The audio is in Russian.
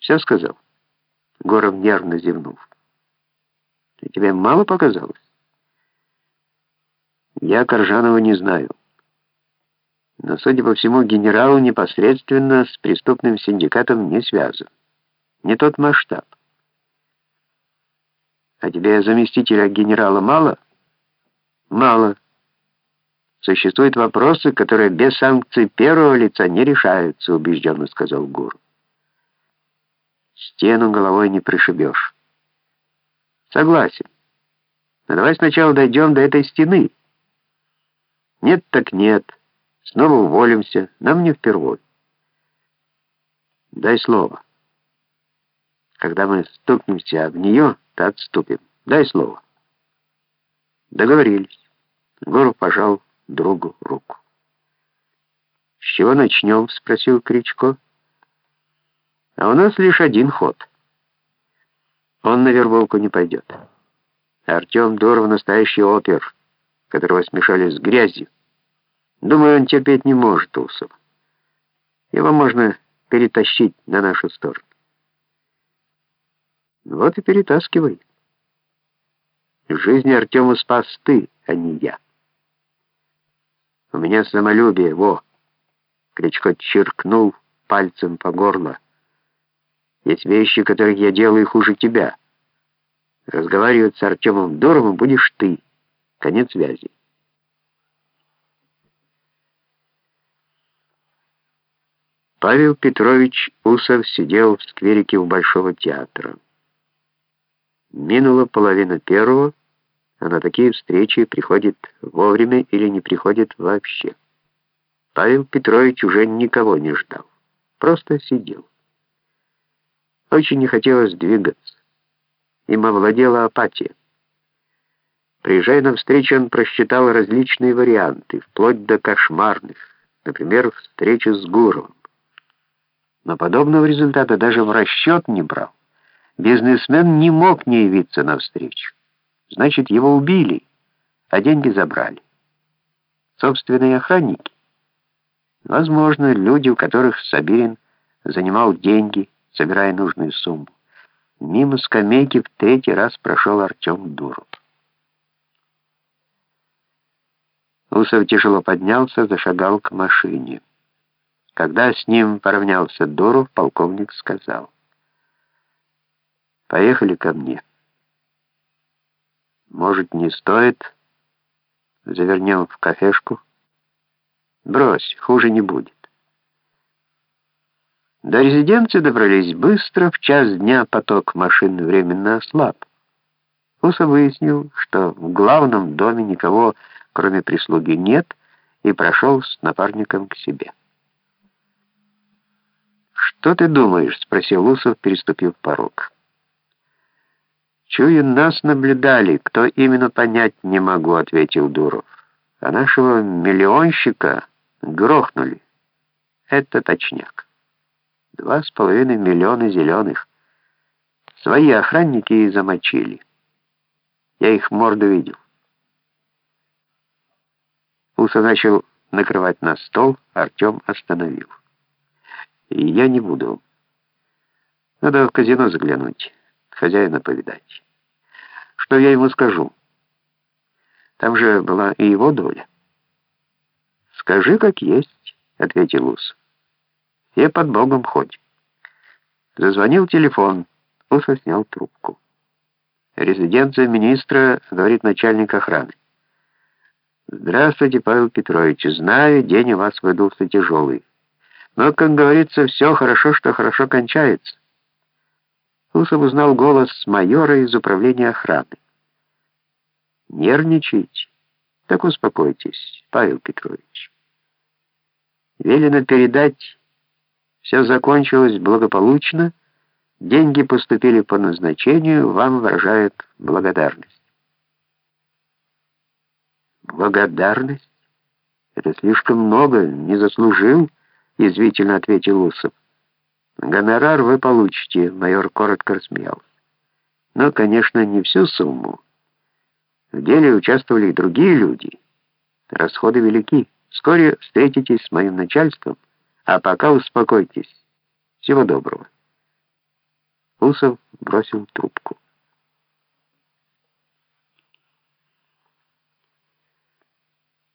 Все сказал. Горов нервно зевнул. И тебе мало показалось? Я Коржанова не знаю. Но, судя по всему, генерал непосредственно с преступным синдикатом не связан. Не тот масштаб. А тебе заместителя генерала мало? Мало. Существуют вопросы, которые без санкций первого лица не решаются, убежденно сказал Гуру. Стену головой не пришибешь. Согласен. Но давай сначала дойдем до этой стены. Нет так нет. Снова уволимся. Нам не впервой. Дай слово. Когда мы стукнемся об нее, то отступим. Дай слово. Договорились. Гуров пожал другу руку. «С чего начнем?» — спросил Кричко. «А у нас лишь один ход. Он на вербовку не пойдет. Артем Дуров настоящий опер, которого смешали с грязью. Думаю, он терпеть не может Усова. Его можно перетащить на нашу сторону. Вот и перетаскивай. Жизнь Артема спас ты, а не я. У меня самолюбие, во!» Кричко черкнул пальцем по горлу. «Есть вещи, которых я делаю хуже тебя. Разговаривать с Артемом Доровым будешь ты. Конец связи». Павел Петрович Усов сидел в скверике у Большого театра. Минула половина первого, а на такие встречи приходит вовремя или не приходит вообще. Павел Петрович уже никого не ждал, просто сидел. Очень не хотелось двигаться. Им овладела апатия. Приезжая на встречу, он просчитал различные варианты, вплоть до кошмарных, например, встречу с Гуровым. Но подобного результата даже в расчет не брал. Бизнесмен не мог не явиться на встречу. Значит, его убили, а деньги забрали. Собственные охранники. Возможно, люди, у которых Сабирин занимал деньги, собирая нужную сумму. Мимо скамейки в третий раз прошел Артем Дуров. Усов тяжело поднялся, зашагал к машине. Когда с ним поравнялся Дуров, полковник сказал, «Поехали ко мне». Может, не стоит? Завернем в кафешку. Брось, хуже не будет. До резиденции добрались быстро, в час дня поток машин временно ослаб. Уса выяснил, что в главном доме никого, кроме прислуги, нет, и прошел с напарником к себе. «Что ты думаешь?» — спросил Усов, переступив порог. «Чую, нас наблюдали. Кто именно, понять не могу», — ответил Дуров. «А нашего миллионщика грохнули. Это точняк. Два с половиной миллиона зеленых. Свои охранники и замочили. Я их морду видел». Уса начал накрывать на стол, Артем остановил. «Я не буду. Надо в казино заглянуть» хозяина повидать. Что я ему скажу? Там же была и его доля. «Скажи, как есть», — ответил Ус. «Все под Богом хоть». Зазвонил телефон. Уса снял трубку. «Резиденция министра», — говорит начальник охраны. «Здравствуйте, Павел Петрович. Знаю, день у вас выдался тяжелый. Но, как говорится, все хорошо, что хорошо кончается. Усов узнал голос майора из управления охраны. «Нервничаете? Так успокойтесь, Павел Петрович. Велено передать, все закончилось благополучно, деньги поступили по назначению, вам выражают благодарность». «Благодарность? Это слишком много, не заслужил», — язвительно ответил Усов. «Гонорар вы получите», — майор коротко рассмеялся. «Но, конечно, не всю сумму. В деле участвовали и другие люди. Расходы велики. Вскоре встретитесь с моим начальством, а пока успокойтесь. Всего доброго. Усов бросил трубку.